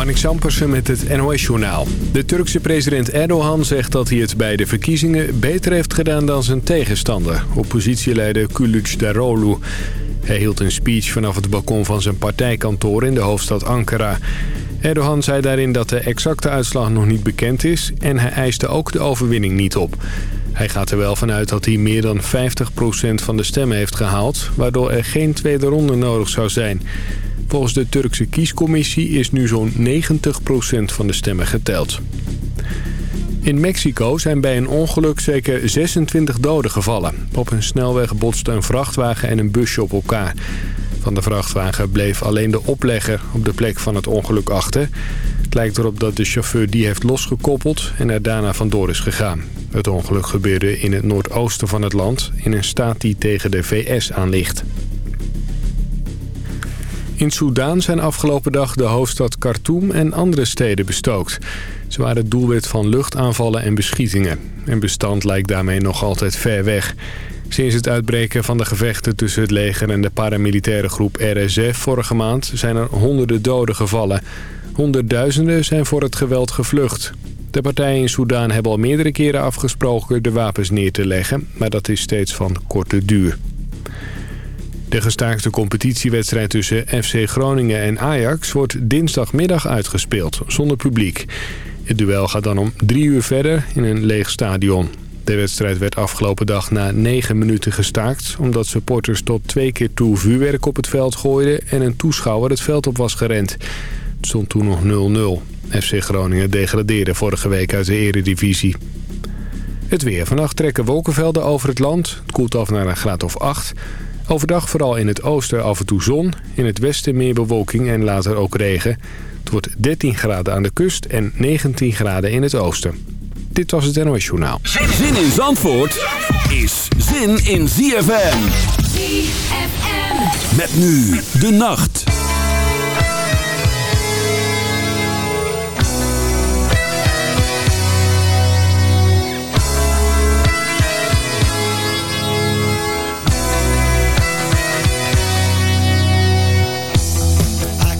Marnik Sampersen met het NOS-journaal. De Turkse president Erdogan zegt dat hij het bij de verkiezingen beter heeft gedaan dan zijn tegenstander, oppositieleider Kılıçdaroğlu. Hij hield een speech vanaf het balkon van zijn partijkantoor in de hoofdstad Ankara. Erdogan zei daarin dat de exacte uitslag nog niet bekend is en hij eiste ook de overwinning niet op. Hij gaat er wel vanuit dat hij meer dan 50% van de stemmen heeft gehaald... waardoor er geen tweede ronde nodig zou zijn. Volgens de Turkse kiescommissie is nu zo'n 90% van de stemmen geteld. In Mexico zijn bij een ongeluk zeker 26 doden gevallen. Op een snelweg botsten een vrachtwagen en een busje op elkaar. Van de vrachtwagen bleef alleen de oplegger op de plek van het ongeluk achter. Het lijkt erop dat de chauffeur die heeft losgekoppeld en er daarna vandoor is gegaan. Het ongeluk gebeurde in het noordoosten van het land, in een staat die tegen de VS aan ligt. In Soedan zijn afgelopen dag de hoofdstad Khartoum en andere steden bestookt. Ze waren het doelwit van luchtaanvallen en beschietingen. En bestand lijkt daarmee nog altijd ver weg. Sinds het uitbreken van de gevechten tussen het leger en de paramilitaire groep RSF vorige maand... zijn er honderden doden gevallen. Honderdduizenden zijn voor het geweld gevlucht. De partijen in Soedan hebben al meerdere keren afgesproken de wapens neer te leggen... maar dat is steeds van korte duur. De gestaakte competitiewedstrijd tussen FC Groningen en Ajax wordt dinsdagmiddag uitgespeeld, zonder publiek. Het duel gaat dan om drie uur verder in een leeg stadion. De wedstrijd werd afgelopen dag na negen minuten gestaakt... omdat supporters tot twee keer toe vuurwerk op het veld gooiden... en een toeschouwer het veld op was gerend. Het stond toen nog 0-0. FC Groningen degradeerde vorige week uit de eredivisie. Het weer. Vannacht trekken wolkenvelden over het land. Het koelt af naar een graad of 8. Overdag vooral in het oosten af en toe zon. In het westen meer bewolking en later ook regen. Het wordt 13 graden aan de kust en 19 graden in het oosten. Dit was het NOS Journaal. Zin in Zandvoort is zin in ZFM. ZFM. Met nu de nacht.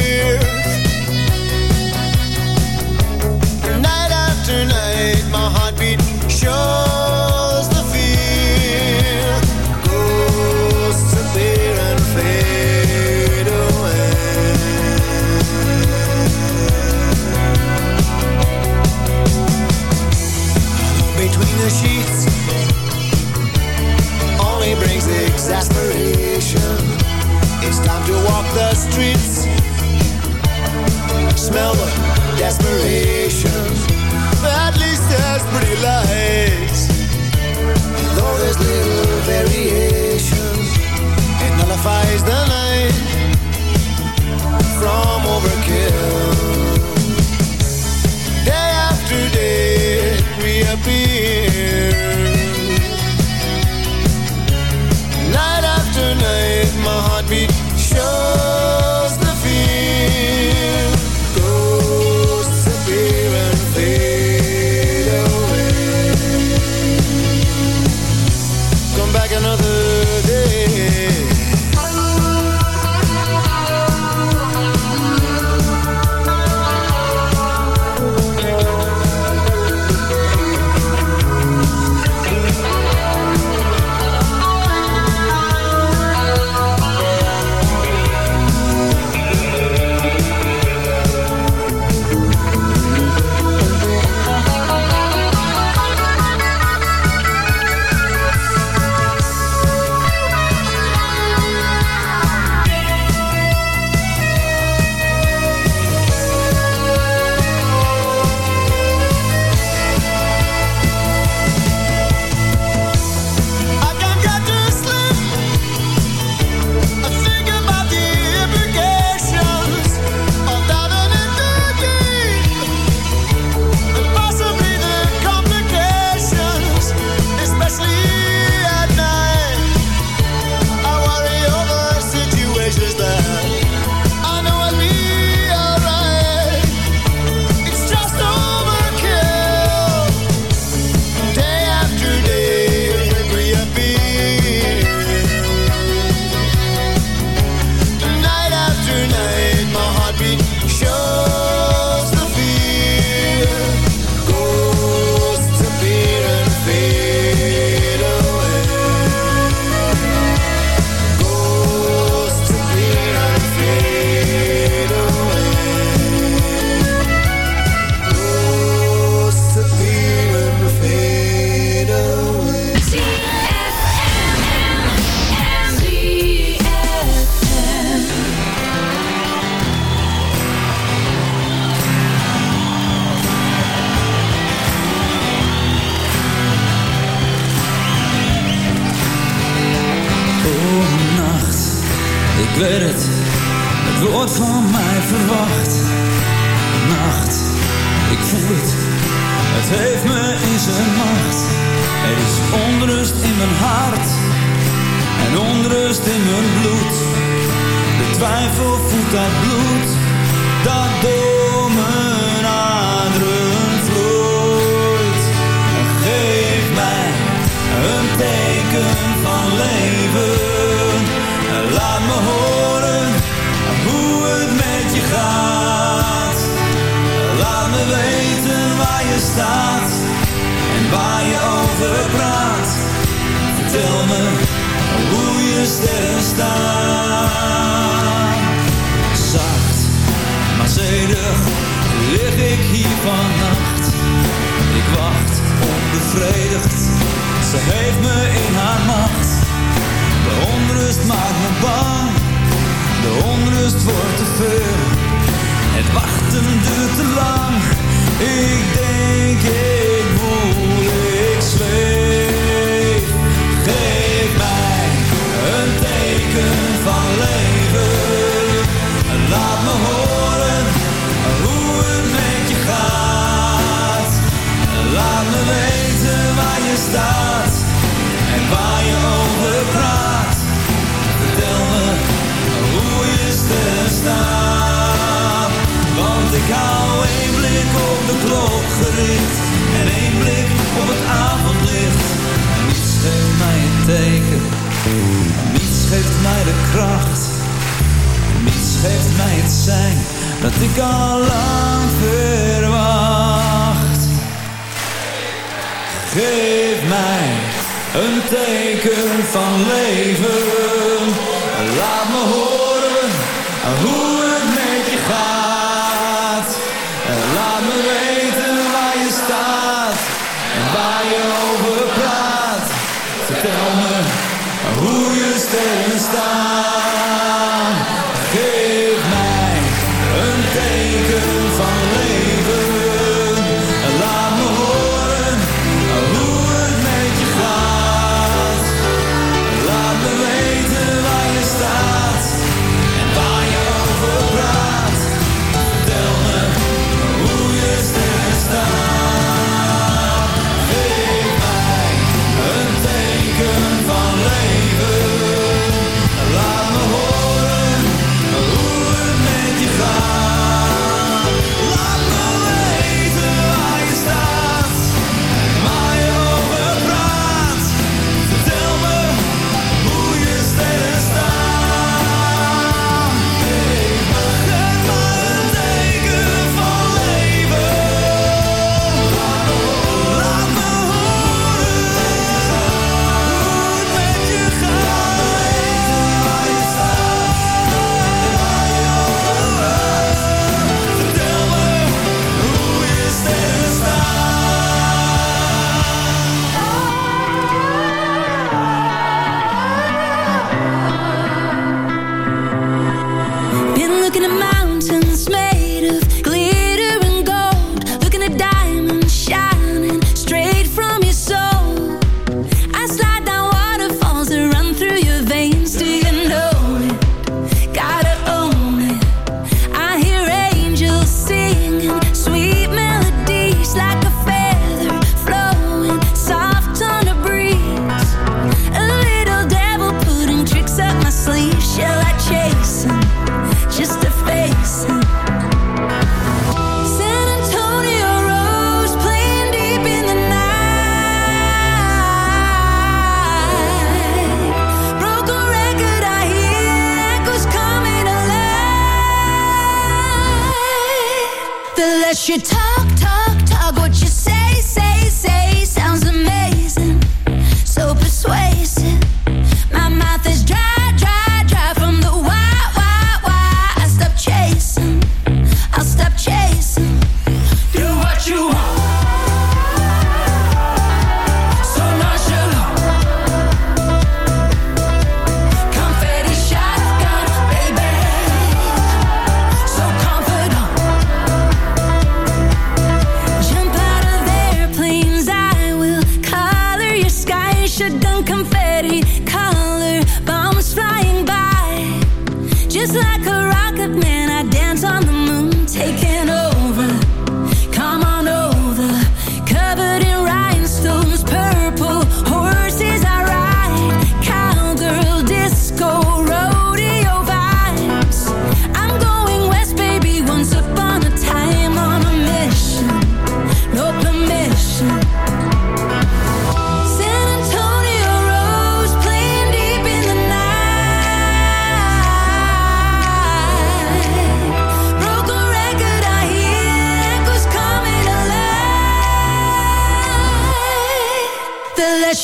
Night teken van leven.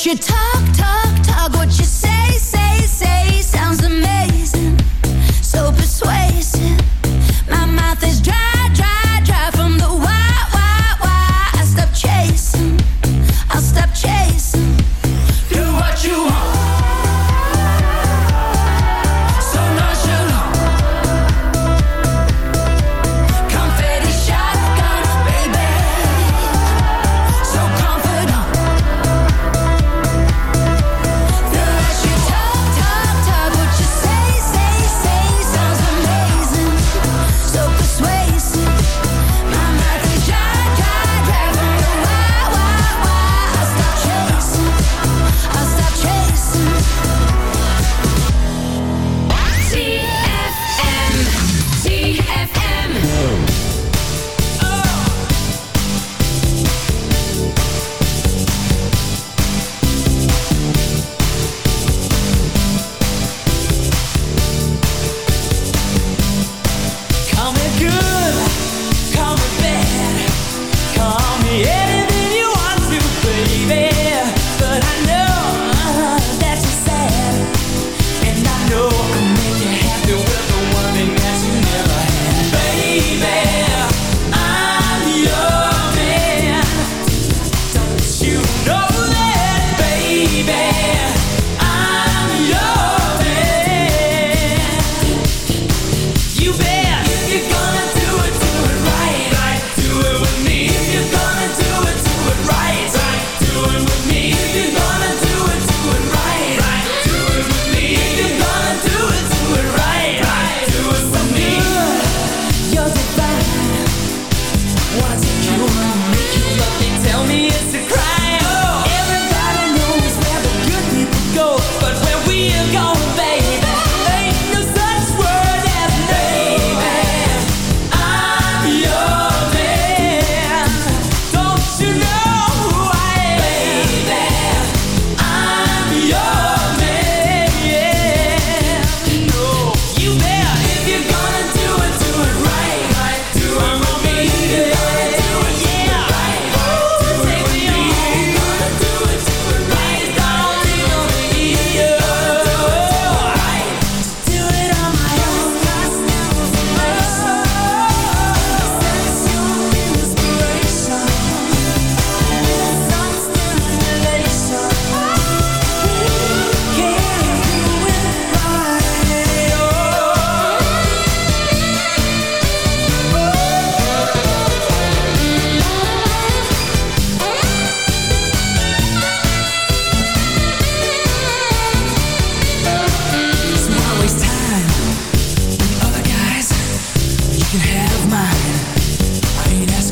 You talk,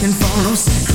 Asking for no.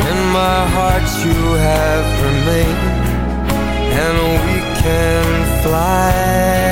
In my heart you have remained And we can fly,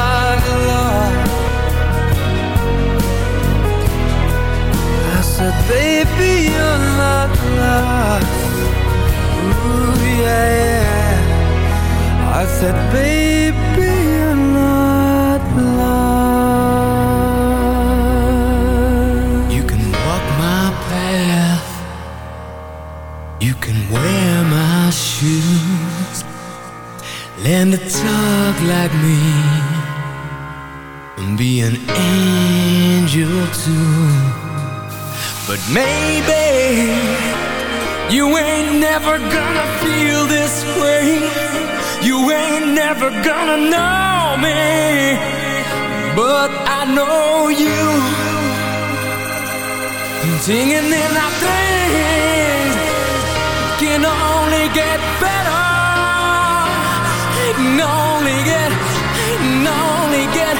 baby, you're not lost Ooh, yeah, I said, baby, you're not lost You can walk my path. You can wear my shoes. Learn to talk like me. And be an angel too. But maybe you ain't never gonna feel this way. You ain't never gonna know me. But I know you. Singing in things can only get better. Can only get, can only get,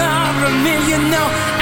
all from me. You know,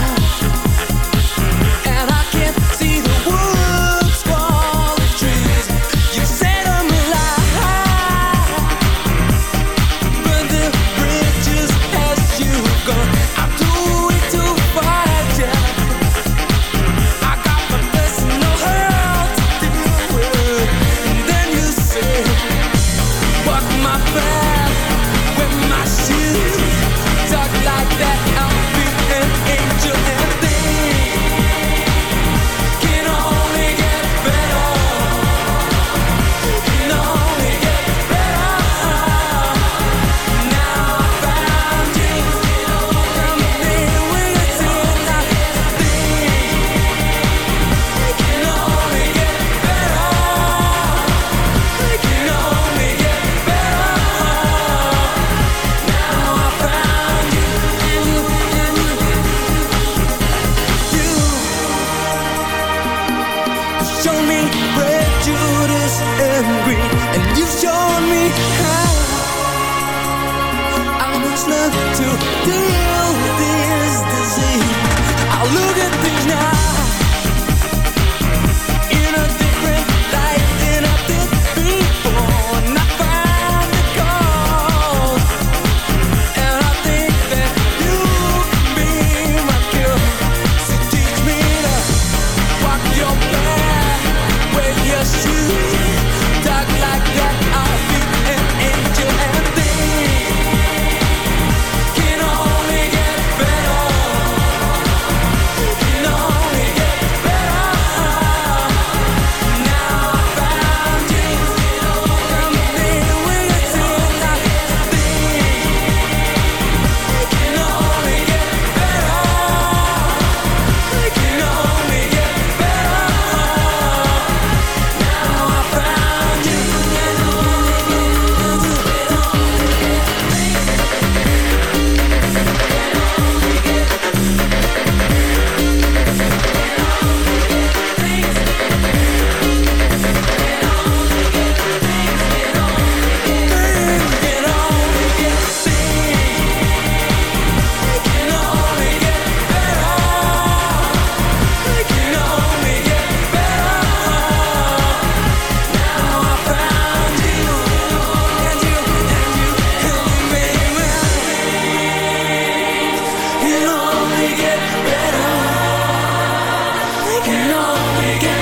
again.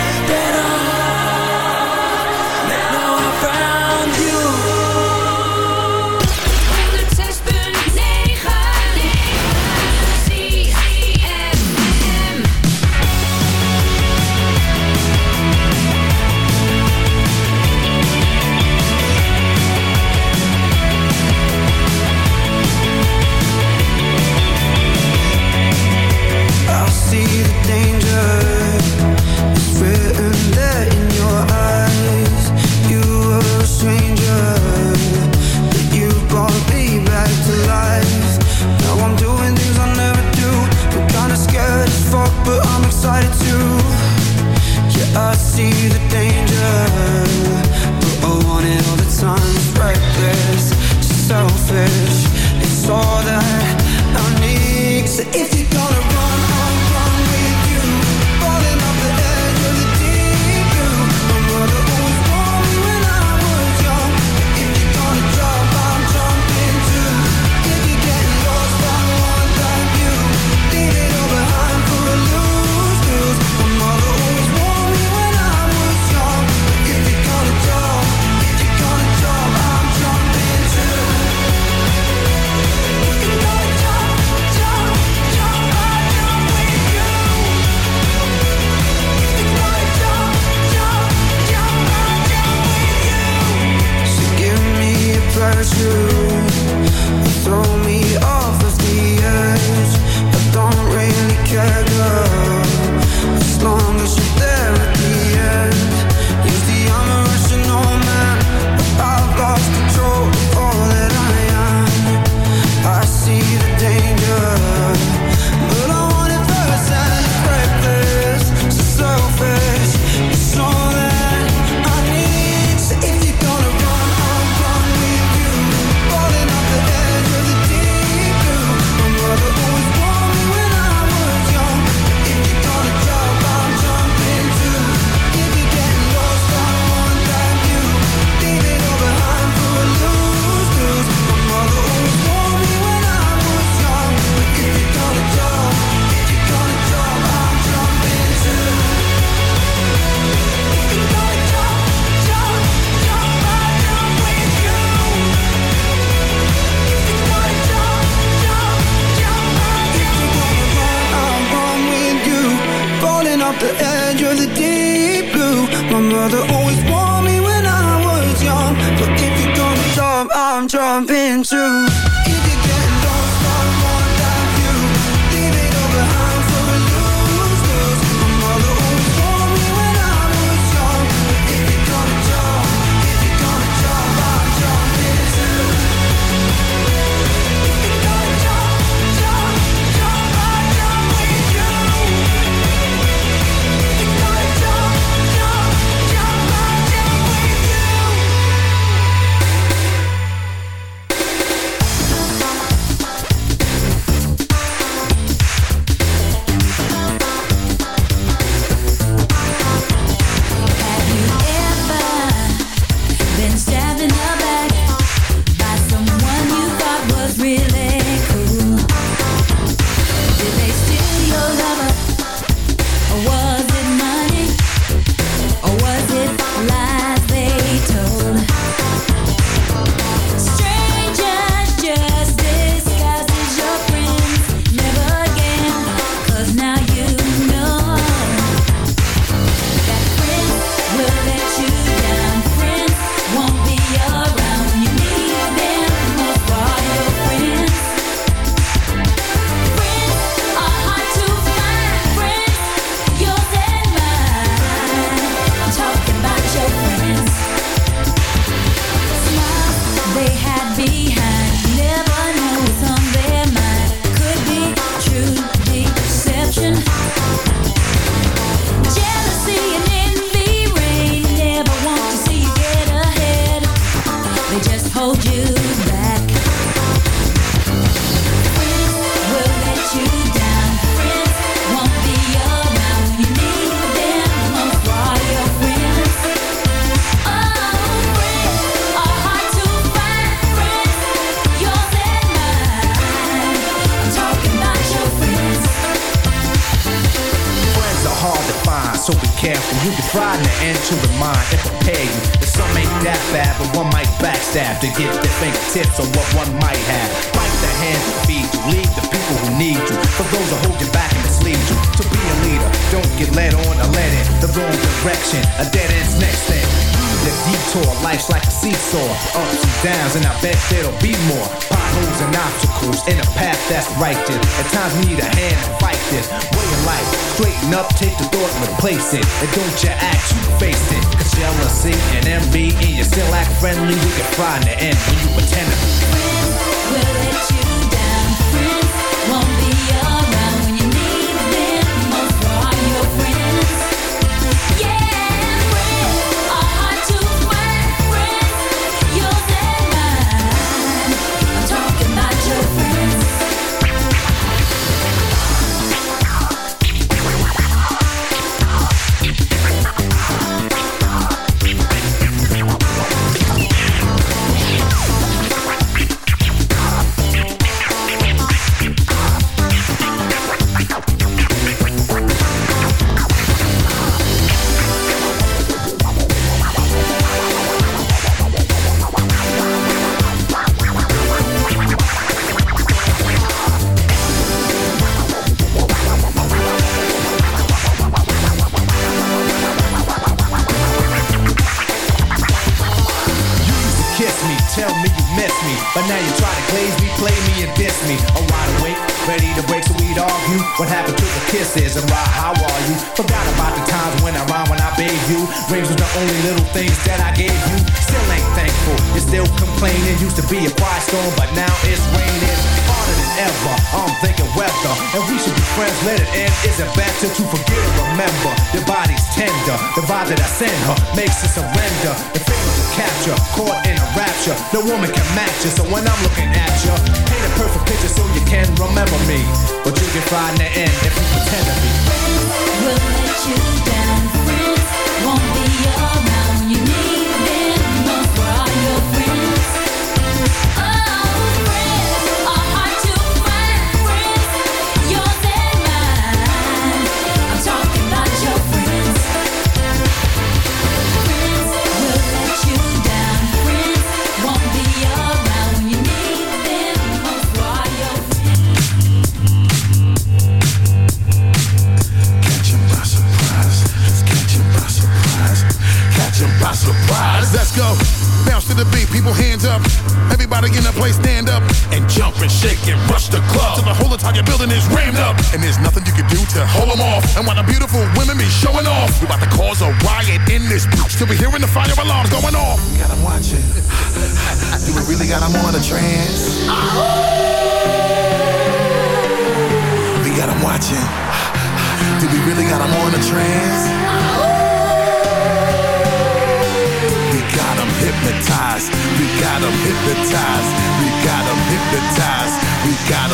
Alarms going off. We got watching. Do we really got 'em on a trance? We got 'em watching. Do we really got 'em on a trance? We got 'em hypnotized. We got 'em hypnotized. We got 'em hypnotized.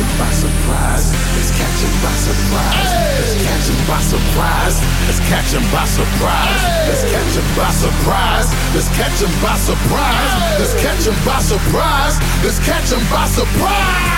Come on. Catch 'em by surprise. Let's catch by surprise. Let's catch by surprise. Let's catch by surprise. Let's catch by surprise. Let's catch by surprise. Let's catch by surprise. Let's catch by surprise.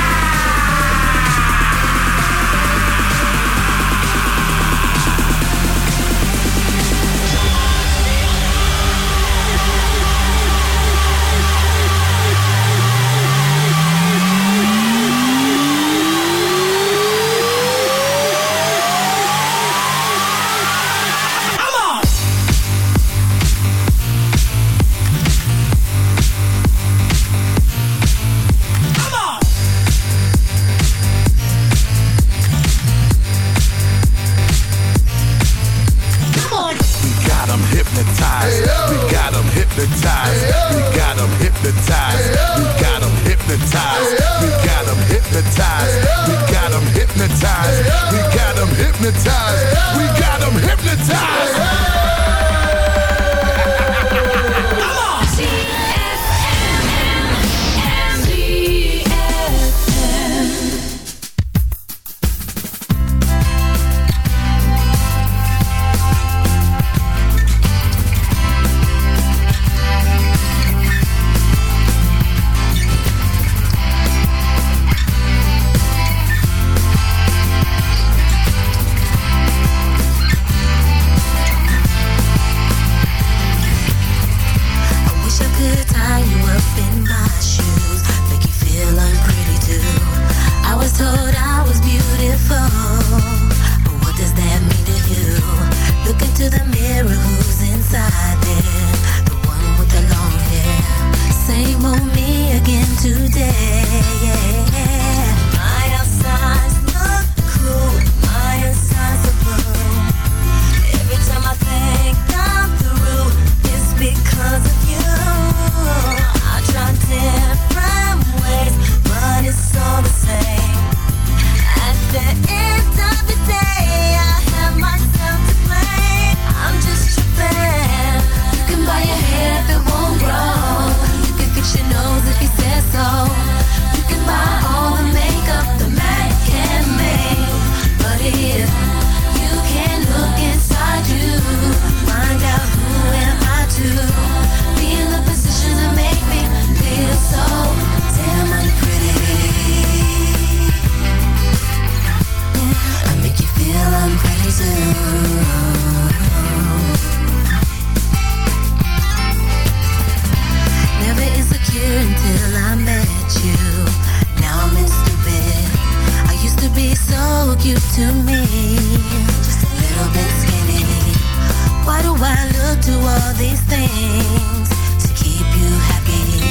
happy.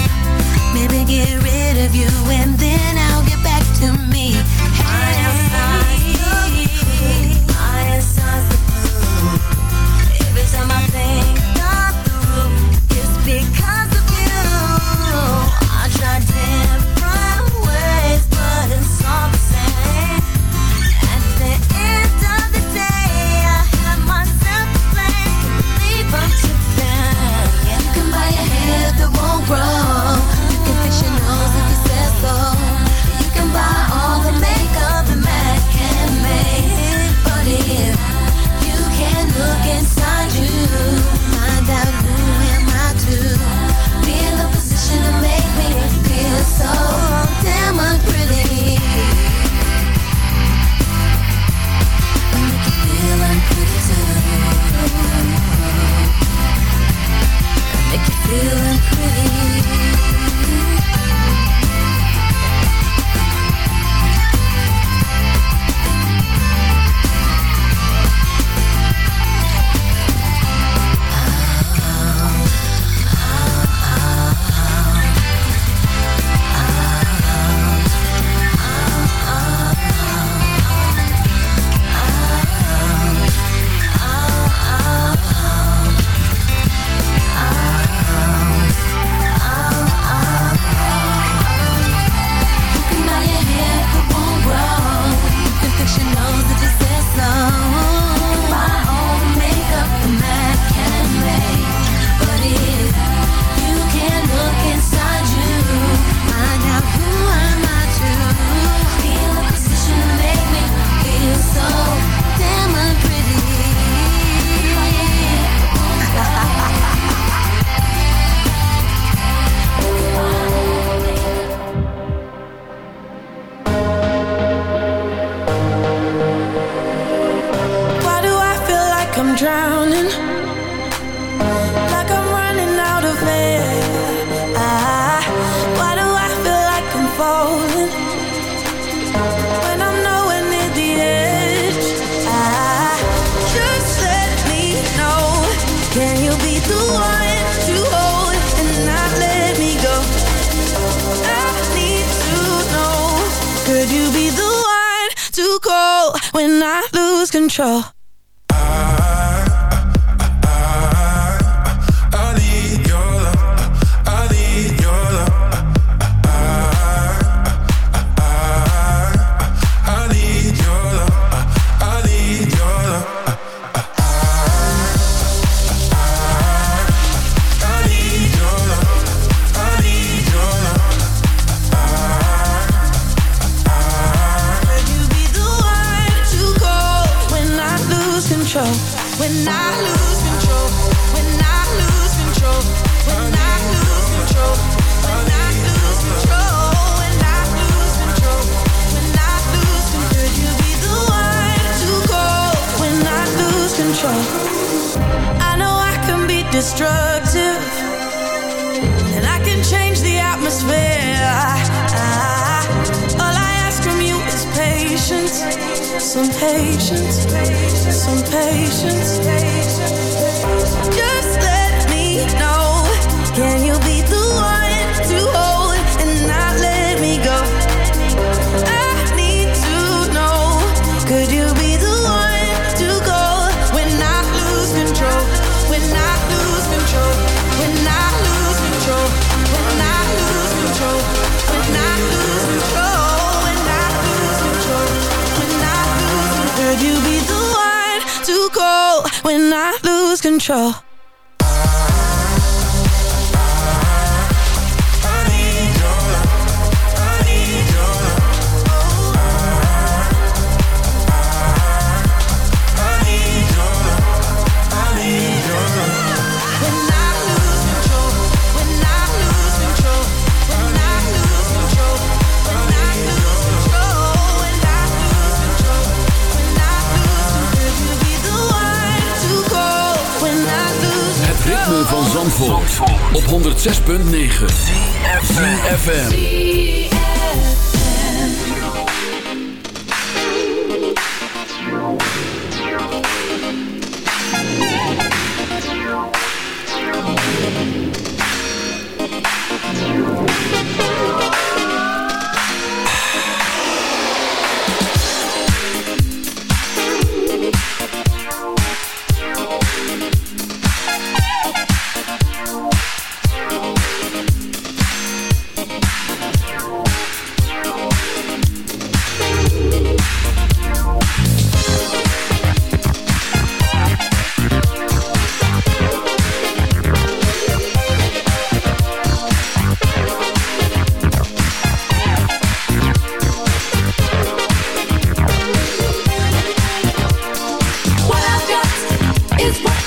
Maybe get rid of you and then I'll get back to me. control. control. Op 106.9 FM.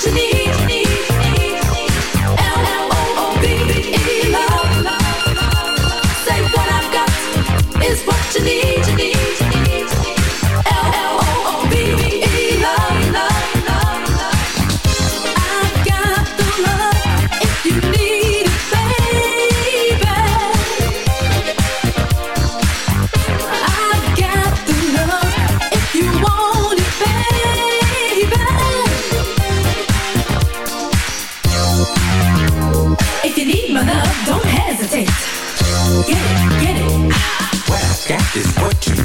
to me.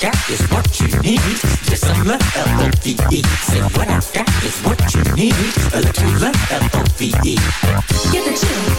Got is what you need. Just some love, L-O-V-E. Say what I've got is what you need. A little love, L-O-V-E. Get the chill.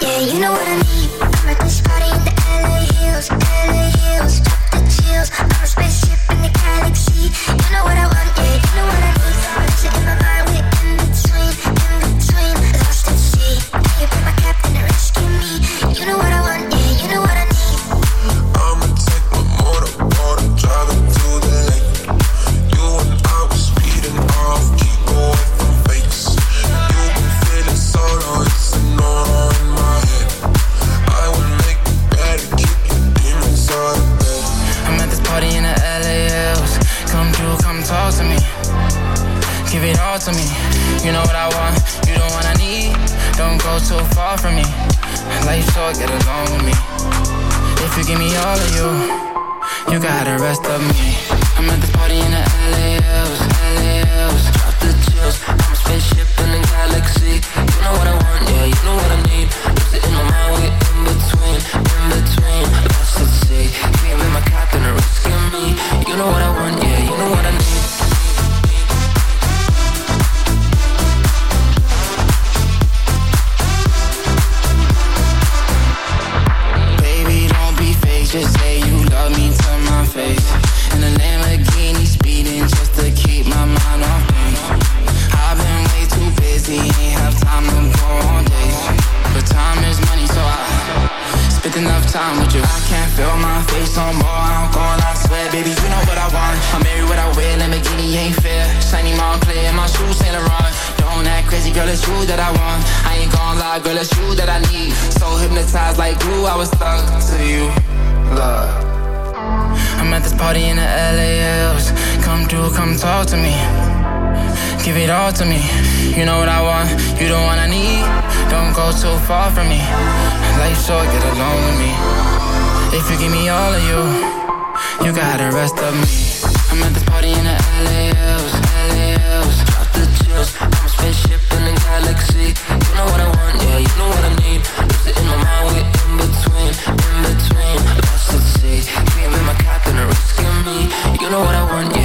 Yeah, you know what I I was stuck to you, love. I'm at this party in the LALs. Come through, come talk to me. Give it all to me. You know what I want, you the one I need. Don't go too far from me. Life's short, get along with me. If you give me all of you, you got the rest of me. I'm at this party in the Drop the chills, I'm a spaceship in a galaxy. You know what I want, yeah, you know what I need. It in my mind, we're in between, in between. Lost at sea, my risking me. You know what I want.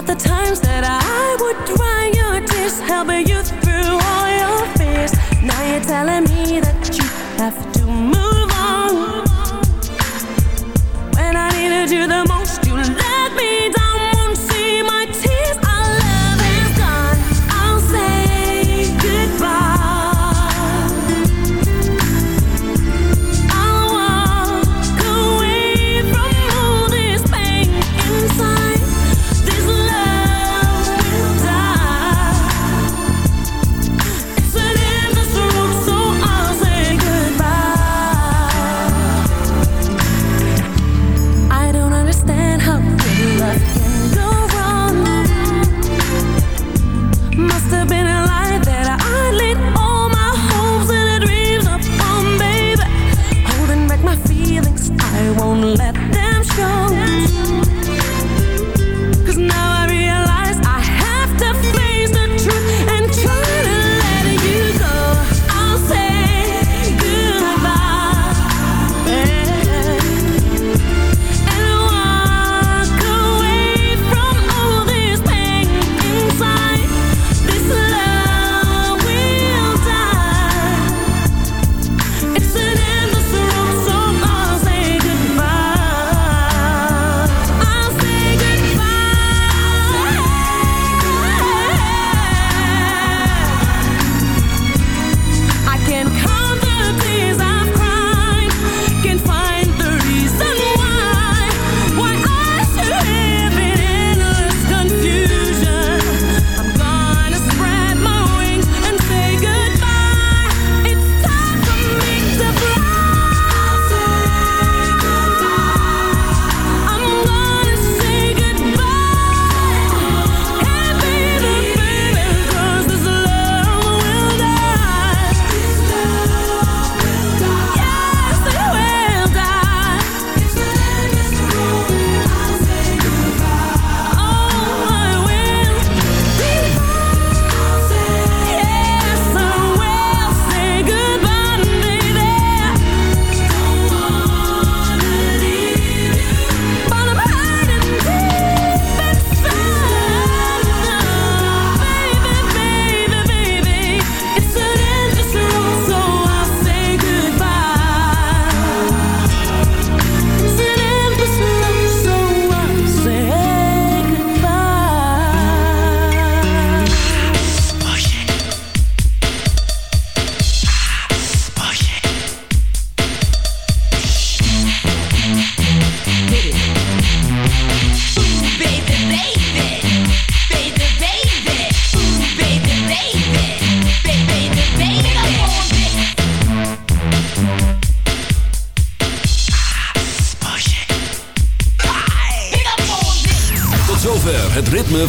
about the times that I would dry your tears Helping you through all your fears. Now you're telling me that you have